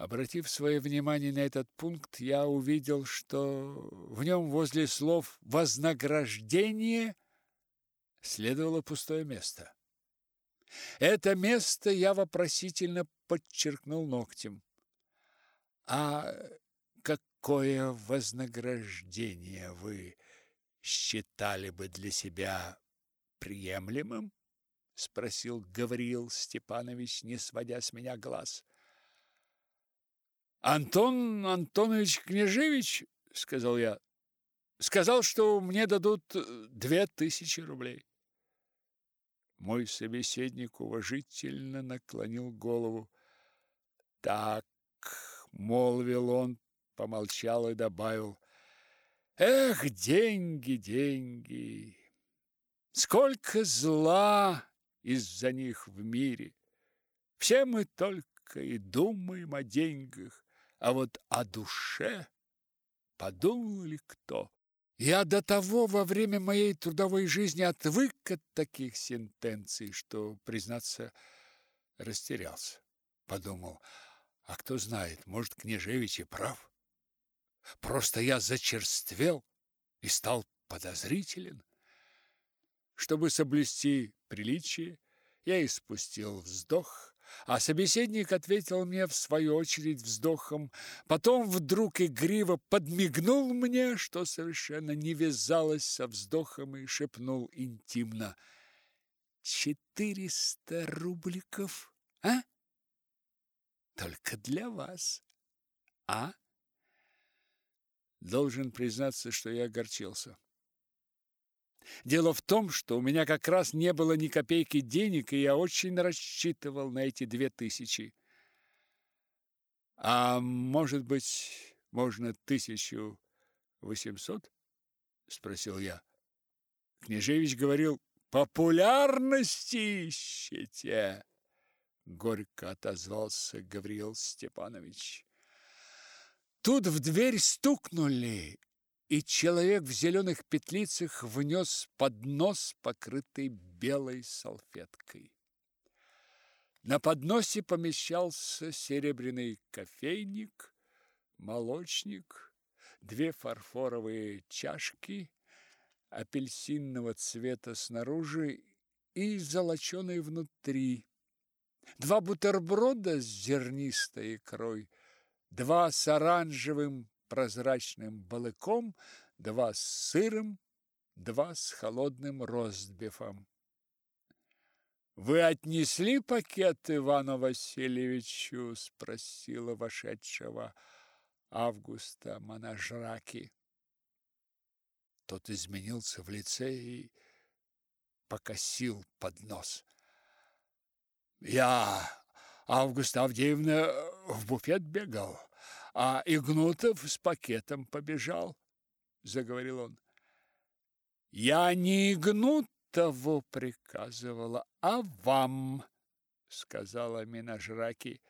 Обратив свое внимание на этот пункт, я увидел, что в нем возле слов «вознаграждение» следовало пустое место. Это место я вопросительно подчеркнул ногтем. А какое вознаграждение вы считали бы для себя приемлемым? спросил Гавриил Степанович, не сводя с меня глаз. Антон Антонович Княжевич, сказал я, сказал, что мне дадут э, две тысячи рублей. Мой собеседник уважительно наклонил голову. Так, молвил он, помолчал и добавил: Эх, деньги, деньги. Сколько зла из-за них в мире. Все мы только и думаем о деньгах. А вот о душе подумал ли кто? Я до того во время моей трудовой жизни отвык от таких сентенций, что, признаться, растерялся. Подумал, а кто знает, может, Княжевич и прав. Просто я зачерствел и стал подозрителен. Чтобы соблюсти приличие, я испустил вздох, а собеседник ответил мне в свою очередь вздохом, потом вдруг игриво подмигнул мне, что совершенно не вязалось со вздохом, и шепнул интимно «Четыреста рубликов, а? Только для вас, а?» Должен признаться, что я огорчился. Дело в том, что у меня как раз не было ни копейки денег, и я очень рассчитывал на эти две тысячи. А может быть, можно тысячу восемьсот? спросил я. Княжевич говорил: "Популярности ищете?" горько отозвался Гавриил Степанович. Тут в дверь стукнули, и человек в зеленых петлицах внес поднос, покрытый белой салфеткой. На подносе помещался серебряный кофейник, молочник, две фарфоровые чашки апельсинного цвета снаружи и золоченой внутри, два бутерброда с зернистой икрой, два с оранжевым прозрачным балыком, два с сыром, два с холодным ростбифом. «Вы отнесли пакет Ивану Васильевичу?» – спросила вошедшего Августа Монажраки. Тот изменился в лице и покосил под нос. «Я, Августа Авдеевна, в буфет бегал а Игнутов с пакетом побежал, заговорил он. Я не Игнутову приказывала, а вам, сказала Минажраки.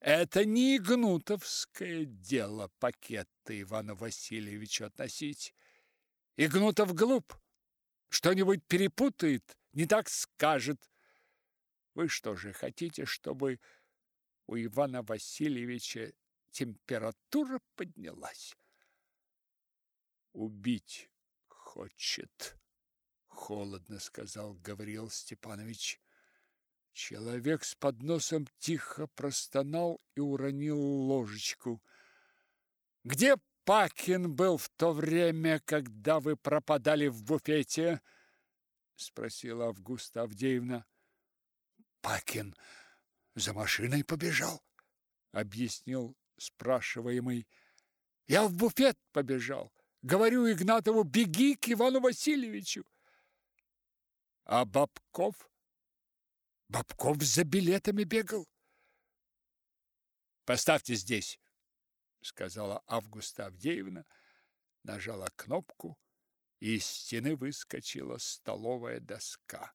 Это не Игнутовское дело пакеты Ивану Васильевичу относить. Игнутов глуп, что-нибудь перепутает, не так скажет. Вы что же хотите, чтобы у Ивана Васильевича температура поднялась. Убить хочет, холодно сказал Гавриил Степанович. Человек с подносом тихо простонал и уронил ложечку. Где Пакин был в то время, когда вы пропадали в буфете? спросила Августа Авдеевна. Пакин за машиной побежал, объяснил спрашиваемый. Я в буфет побежал. Говорю Игнатову, беги к Ивану Васильевичу. А Бабков? Бабков за билетами бегал. Поставьте здесь, сказала Августа Авдеевна, нажала кнопку, и из стены выскочила столовая доска.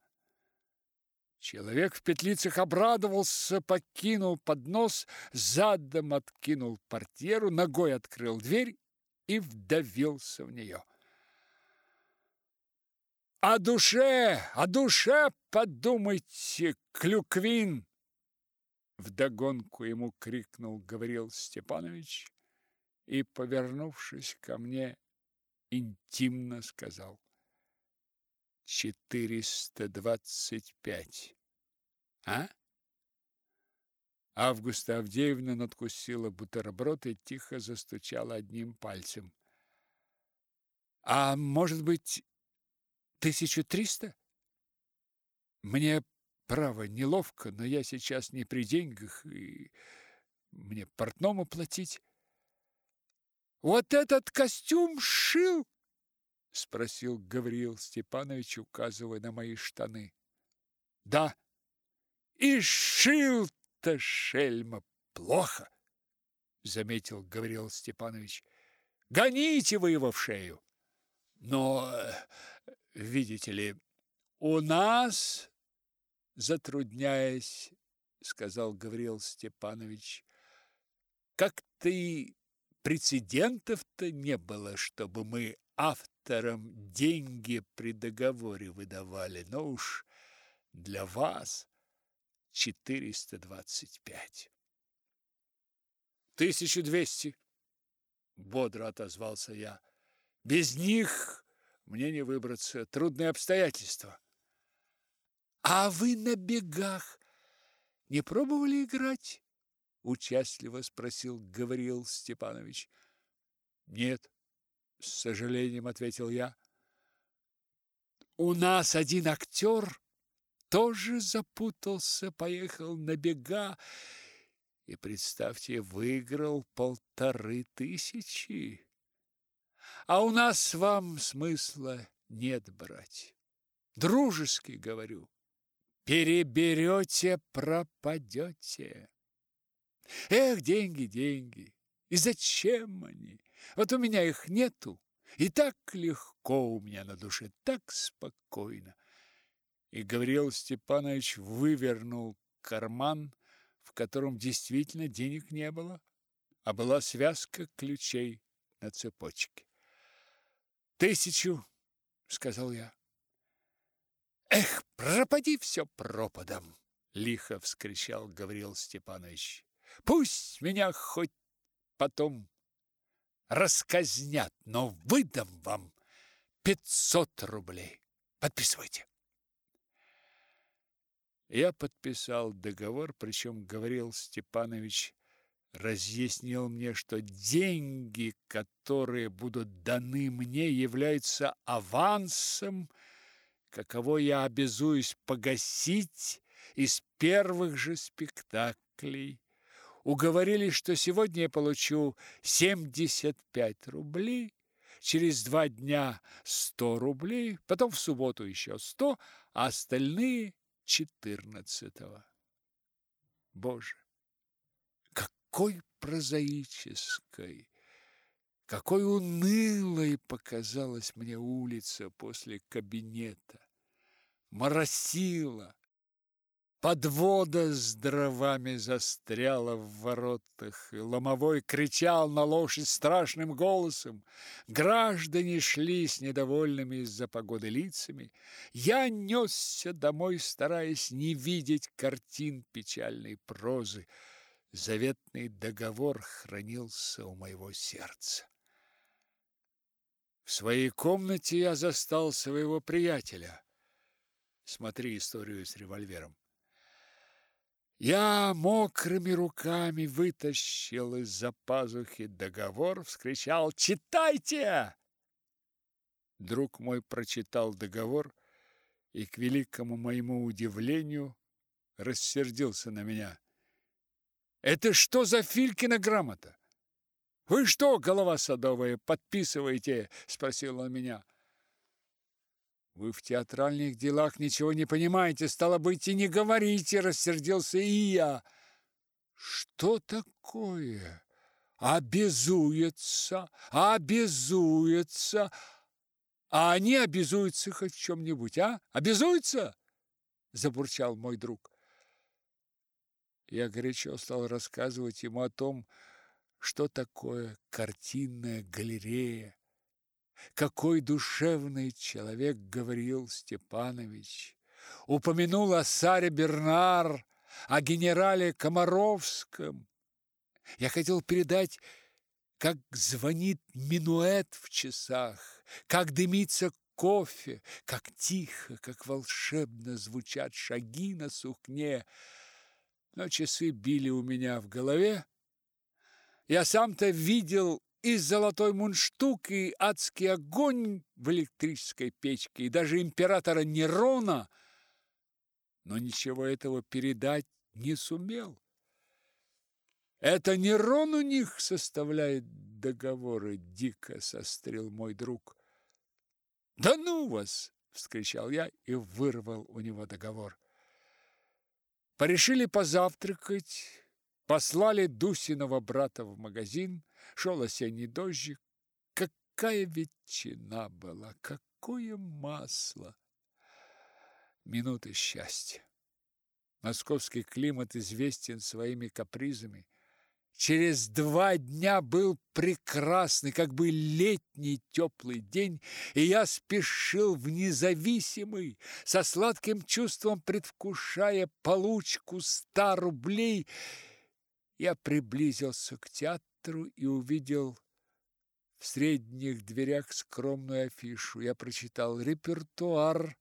Человек в петлицах обрадовался, покинул поднос, задом откинул портьеру, ногой открыл дверь и вдавился в нее. «О душе, о душе подумайте, Клюквин!» Вдогонку ему крикнул Гаврил Степанович и, повернувшись ко мне, интимно сказал «Четыреста двадцать пять». «А?» Августа Авдеевна надкусила бутерброд и тихо застучала одним пальцем. «А может быть, тысячу триста?» «Мне, право, неловко, но я сейчас не при деньгах, и мне портному платить». «Вот этот костюм шил?» — спросил Гавриил Степанович, указывая на мои штаны. «Да». «И шил это шельма плохо, заметил Гаврил Степанович. Гоните вы его в шею. Но, видите ли, у нас, затрудняясь, сказал Гаврил Степанович, как-то и прецедентов-то не было, чтобы мы авторам деньги при договоре выдавали. Но уж для вас четыреста двадцать пять. «Тысячу двести!» — бодро отозвался я. «Без них мне не выбраться. Трудные обстоятельства». «А вы на бегах не пробовали играть?» — участливо спросил Гавриил Степанович. «Нет», — с сожалением ответил я. «У нас один актер тоже запутался, поехал на бега и, представьте, выиграл полторы тысячи. А у нас вам смысла нет брать. Дружески говорю, переберете, пропадете. Эх, деньги, деньги, и зачем они? Вот у меня их нету, и так легко у меня на душе, так спокойно и Гавриил Степанович вывернул карман, в котором действительно денег не было, а была связка ключей на цепочке. «Тысячу!» — сказал я. «Эх, пропади все пропадом!» — лихо вскричал Гавриил Степанович. «Пусть меня хоть потом расказнят, но выдам вам пятьсот рублей. Подписывайте!» Я подписал договор, причем говорил Степанович разъяснил мне, что деньги, которые будут даны мне, являются авансом, каково я обязуюсь погасить из первых же спектаклей. Уговорили, что сегодня я получу 75 рублей, через два дня 100 рублей, потом в субботу еще 100, а остальные четырнадцатого. Боже, какой прозаической, какой унылой показалась мне улица после кабинета. Моросила, Подвода с дровами застряла в воротах, и ломовой кричал на лошадь страшным голосом. Граждане шли с недовольными из-за погоды лицами. Я несся домой, стараясь не видеть картин печальной прозы. Заветный договор хранился у моего сердца. В своей комнате я застал своего приятеля. Смотри историю с револьвером. Я мокрыми руками вытащил из-за пазухи договор, вскричал «Читайте!» Друг мой прочитал договор и, к великому моему удивлению, рассердился на меня. «Это что за Филькина грамота? Вы что, голова садовая, подписываете?» – спросил он меня. Вы в театральных делах ничего не понимаете, стало быть, и не говорите, рассердился и я. Что такое? Обязуется, обязуется. А они обязуются хоть в чем-нибудь, а? Обязуются? Забурчал мой друг. Я горячо стал рассказывать ему о том, что такое картинная галерея, какой душевный человек говорил Степанович. Упомянул о Саре Бернар, о генерале Комаровском. Я хотел передать, как звонит минуэт в часах, как дымится кофе, как тихо, как волшебно звучат шаги на сукне. Но часы били у меня в голове. Я сам-то видел и золотой мундштук, и адский огонь в электрической печке, и даже императора Нерона, но ничего этого передать не сумел. Это Нерон у них составляет договоры, дико сострил мой друг. Да ну вас, вскричал я и вырвал у него договор. Порешили позавтракать, послали Дусиного брата в магазин, шел осенний дождик. Какая ветчина была, какое масло! Минуты счастья. Московский климат известен своими капризами. Через два дня был прекрасный, как бы летний теплый день, и я спешил в независимый, со сладким чувством предвкушая получку ста рублей. Я приблизился к театру и увидел в средних дверях скромную афишу. Я прочитал репертуар,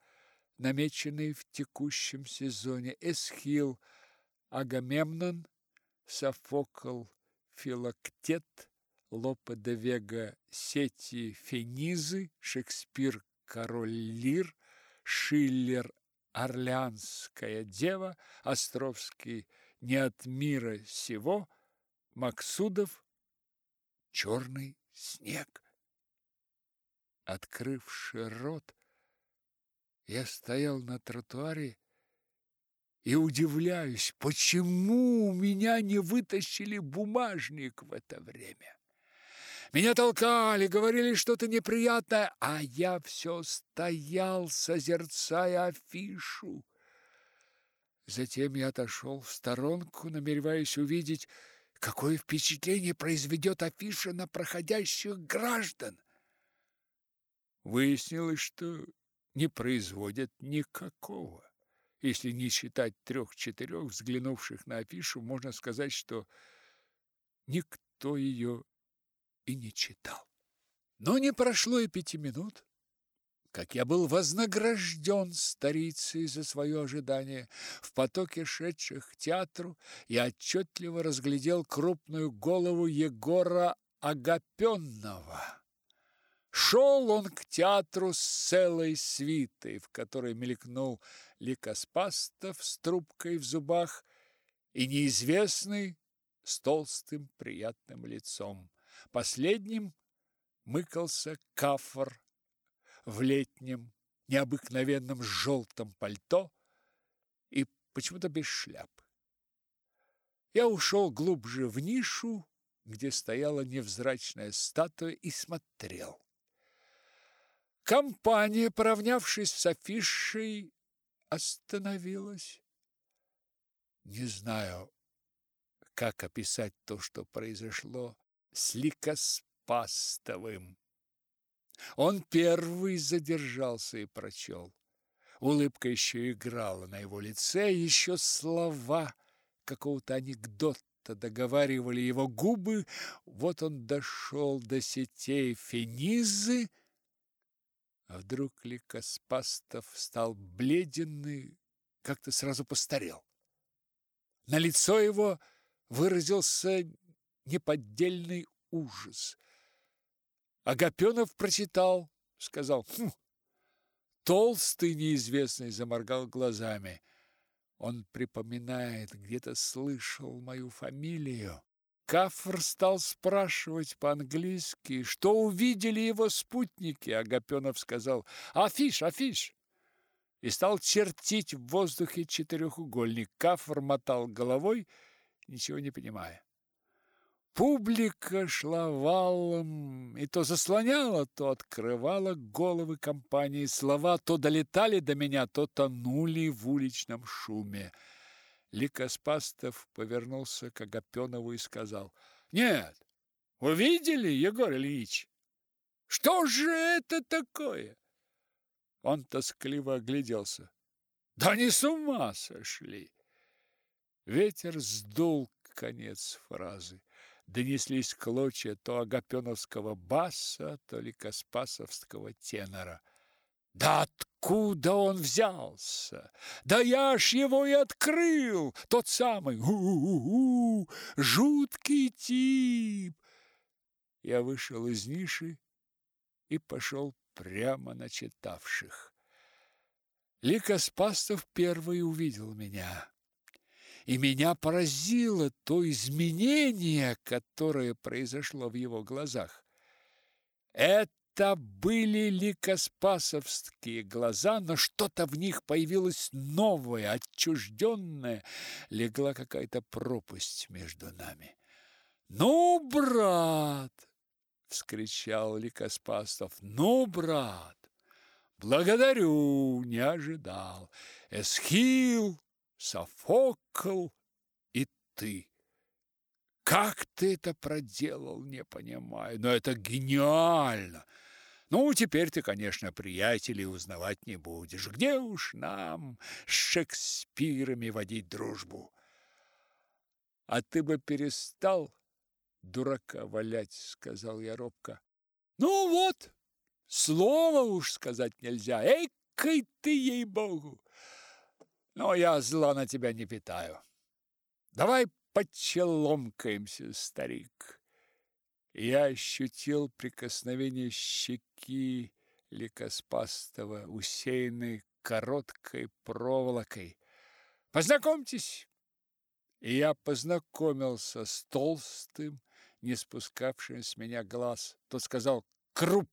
намеченный в текущем сезоне. Эсхил, Агамемнон, Софокл, Филактет, Лопе де Вега, Сети Фенизы, Шекспир Король Лир, Шиллер Орлеанская дева, Островский Не от мира сего, Максудов Черный снег. Открывший рот, я стоял на тротуаре и удивляюсь, почему меня не вытащили бумажник в это время. Меня толкали, говорили что-то неприятное, а я все стоял, созерцая афишу. Затем я отошел в сторонку, намереваясь увидеть, какое впечатление произведет афиша на проходящих граждан. Выяснилось, что не производят никакого. Если не считать трех-четырех, взглянувших на афишу, можно сказать, что никто ее и не читал. Но не прошло и пяти минут, как я был вознагражден старицей за свое ожидание. В потоке шедших к театру я отчетливо разглядел крупную голову Егора Агапенного. Шел он к театру с целой свитой, в которой мелькнул Ликоспастов с трубкой в зубах и неизвестный с толстым приятным лицом. Последним мыкался кафор в летнем необыкновенном желтом пальто и почему-то без шляп. Я ушел глубже в нишу, где стояла невзрачная статуя, и смотрел. Компания, поравнявшись с афишей, остановилась. Не знаю, как описать то, что произошло с Ликоспастовым. Он первый задержался и прочел. Улыбка еще играла на его лице, еще слова какого-то анекдота договаривали его губы. Вот он дошел до сетей Фенизы, а вдруг Ликоспастов стал бледен как-то сразу постарел. На лицо его выразился неподдельный ужас. Агапенов прочитал, сказал «Хм». Толстый неизвестный заморгал глазами. Он припоминает, где-то слышал мою фамилию. Кафр стал спрашивать по-английски, что увидели его спутники. Агапенов сказал «Афиш, афиш!» и стал чертить в воздухе четырехугольник. Кафр мотал головой, ничего не понимая. Публика шла валом и то заслоняла, то открывала головы компании. Слова то долетали до меня, то тонули в уличном шуме. Ликоспастов повернулся к Агапенову и сказал, «Нет, вы видели, Егор Ильич? Что же это такое?» Он тоскливо огляделся. «Да не с ума сошли! Ветер сдул конец фразы. Донеслись клочья то агапеновского баса, то ли каспасовского тенора. Да откуда он взялся? Да я ж его и открыл! Тот самый! У-у-у! Жуткий тип! Я вышел из ниши и пошел прямо на читавших. Лика Спастов первый увидел меня. И меня поразило то изменение, которое произошло в его глазах. Это были ликоспасовские глаза, но что-то в них появилось новое, отчужденное, легла какая-то пропасть между нами. «Ну, брат!» — вскричал Ликоспастов. «Ну, брат! Благодарю, не ожидал. Эсхил, Софокл и ты. Как ты это проделал, не понимаю, но это гениально!» Ну, теперь ты, конечно, приятелей узнавать не будешь. Где уж нам с Шекспирами водить дружбу? А ты бы перестал дурака валять, сказал я робко. Ну вот, слова уж сказать нельзя. Эй, кай ты, ей-богу! Но я зла на тебя не питаю. Давай почеломкаемся, старик. Я ощутил прикосновение щеки Ликоспастова, усеянной короткой проволокой. Познакомьтесь. И я познакомился с толстым, не спускавшим с меня глаз. Тот сказал «Круп».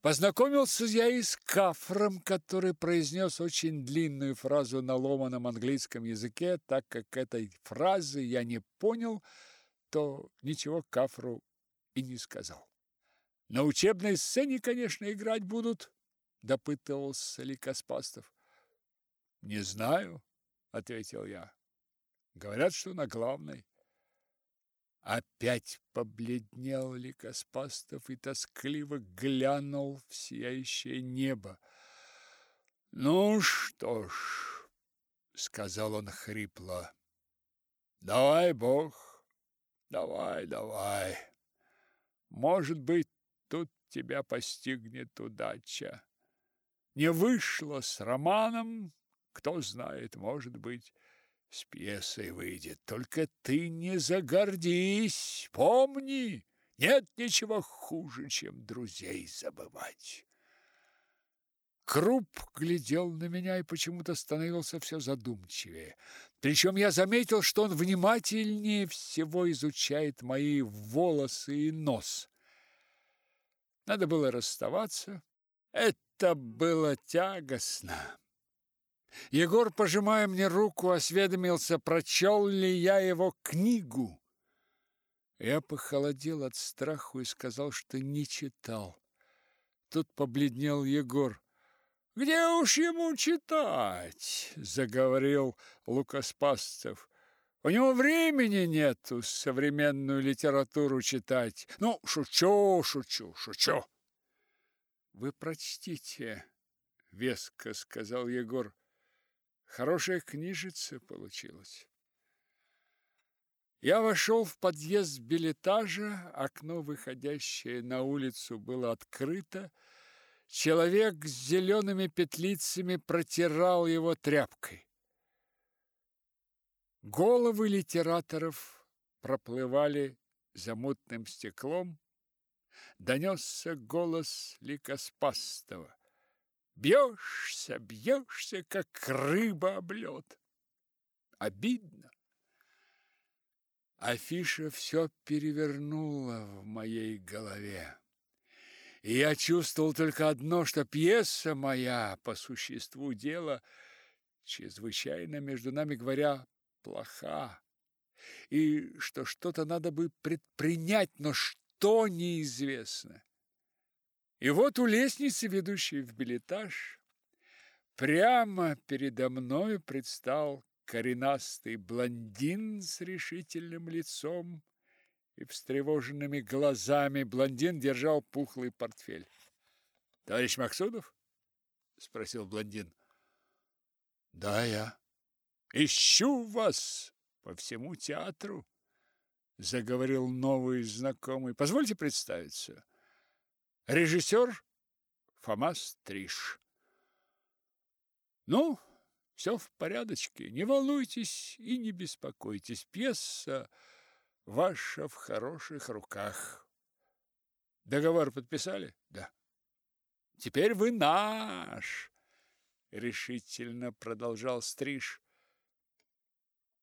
Познакомился я и с Кафром, который произнес очень длинную фразу на ломаном английском языке, так как этой фразы я не понял, то ничего Кафру и не сказал. На учебной сцене, конечно, играть будут, допытывался ли Каспастов. Не знаю, ответил я. Говорят, что на главной. Опять побледнел ли Каспастов и тоскливо глянул в сияющее небо. Ну что ж, сказал он хрипло. Давай, Бог, давай, давай. Может быть, тут тебя постигнет удача. Не вышло с романом, кто знает, может быть, с пьесой выйдет. Только ты не загордись, помни, нет ничего хуже, чем друзей забывать. Круп глядел на меня и почему-то становился все задумчивее. Причем я заметил, что он внимательнее всего изучает мои волосы и нос. Надо было расставаться. Это было тягостно. Егор, пожимая мне руку, осведомился, прочел ли я его книгу. Я похолодел от страху и сказал, что не читал. Тут побледнел Егор. Где уж ему читать, заговорил Лукаспасцев. У него времени нету современную литературу читать. Ну, шучу, шучу, шучу. Вы прочтите, веско сказал Егор. Хорошая книжица получилась. Я вошел в подъезд билетажа, окно, выходящее на улицу, было открыто, Человек с зелеными петлицами протирал его тряпкой. Головы литераторов проплывали за мутным стеклом. Донесся голос Ликоспастова. Бьешься, бьешься, как рыба об лед. Обидно. Афиша все перевернула в моей голове. И я чувствовал только одно, что пьеса моя, по существу дела, чрезвычайно, между нами говоря, плоха, и что что-то надо бы предпринять, но что неизвестно. И вот у лестницы, ведущей в билетаж, прямо передо мной предстал коренастый блондин с решительным лицом и встревоженными глазами блондин держал пухлый портфель. «Товарищ Максудов?» – спросил блондин. «Да, я». Ищу вас по всему театру, заговорил новый знакомый. Позвольте представиться. Режиссер Фома Стриж. Ну, все в порядочке. Не волнуйтесь и не беспокойтесь. Пьеса ваша в хороших руках. Договор подписали? Да. Теперь вы наш, решительно продолжал Стриж.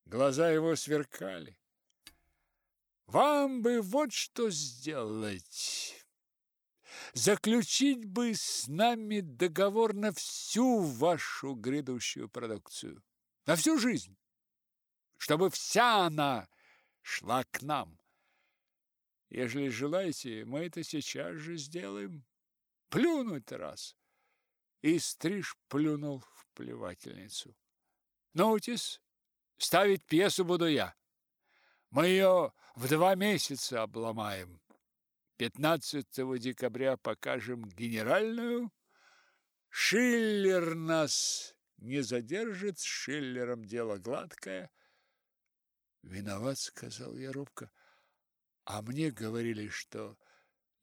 Глаза его сверкали. Вам бы вот что сделать. Заключить бы с нами договор на всю вашу грядущую продукцию. На всю жизнь. Чтобы вся она шла к нам. Ежели желаете, мы это сейчас же сделаем. Плюнуть раз. И стриж плюнул в плевательницу. Наутис, ставить пьесу буду я. Мы ее в два месяца обломаем. 15 декабря покажем генеральную. Шиллер нас не задержит, с Шиллером дело гладкое. Виноват, сказал я робко. А мне говорили, что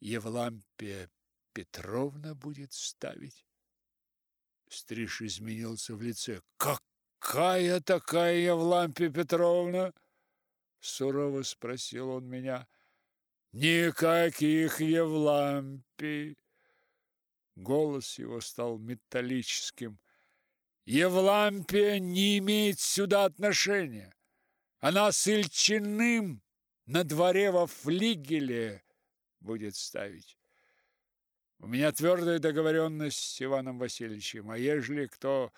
Евлампия Петровна будет ставить. Стриж изменился в лице. Какая такая Евлампия Петровна? сурово спросил он меня. Никаких Евлампий. Голос его стал металлическим. Евлампия не имеет сюда отношения. Она с Ильчиным на дворе во флигеле будет ставить. У меня твердая договоренность с Иваном Васильевичем, а ежели кто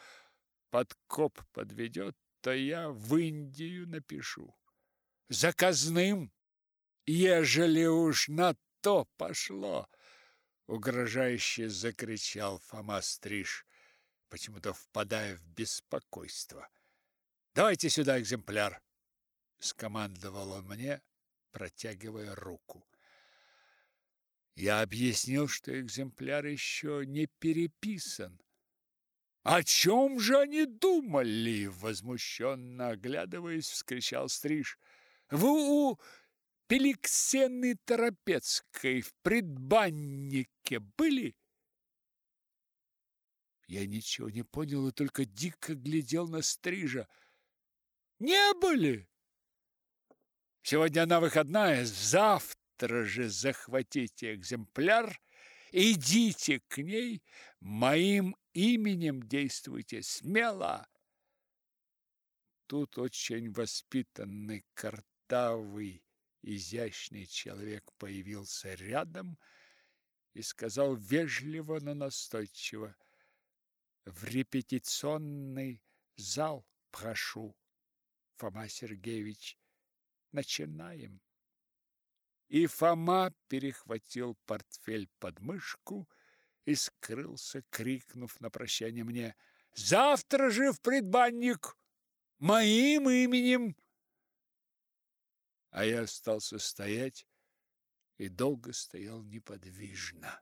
подкоп подведет, то я в Индию напишу. Заказным, ежели уж на то пошло, угрожающе закричал Фома Стриж, почему-то впадая в беспокойство. Давайте сюда экземпляр, скомандовал он мне, протягивая руку. Я объяснил, что экземпляр еще не переписан. О чем же они думали? возмущенно оглядываясь, вскричал Стриж. Вы у Пеликсены Торопецкой в предбаннике были? Я ничего не понял и только дико глядел на Стрижа. Не были. Сегодня она выходная, завтра же захватите экземпляр, идите к ней, моим именем действуйте смело. Тут очень воспитанный картавый изящный человек появился рядом и сказал вежливо, но настойчиво: "В репетиционный зал прошу, Фома Сергеевич" начинаем. И Фома перехватил портфель под мышку и скрылся, крикнув на прощание мне: "Завтра же в предбанник моим именем!" А я остался стоять и долго стоял неподвижно.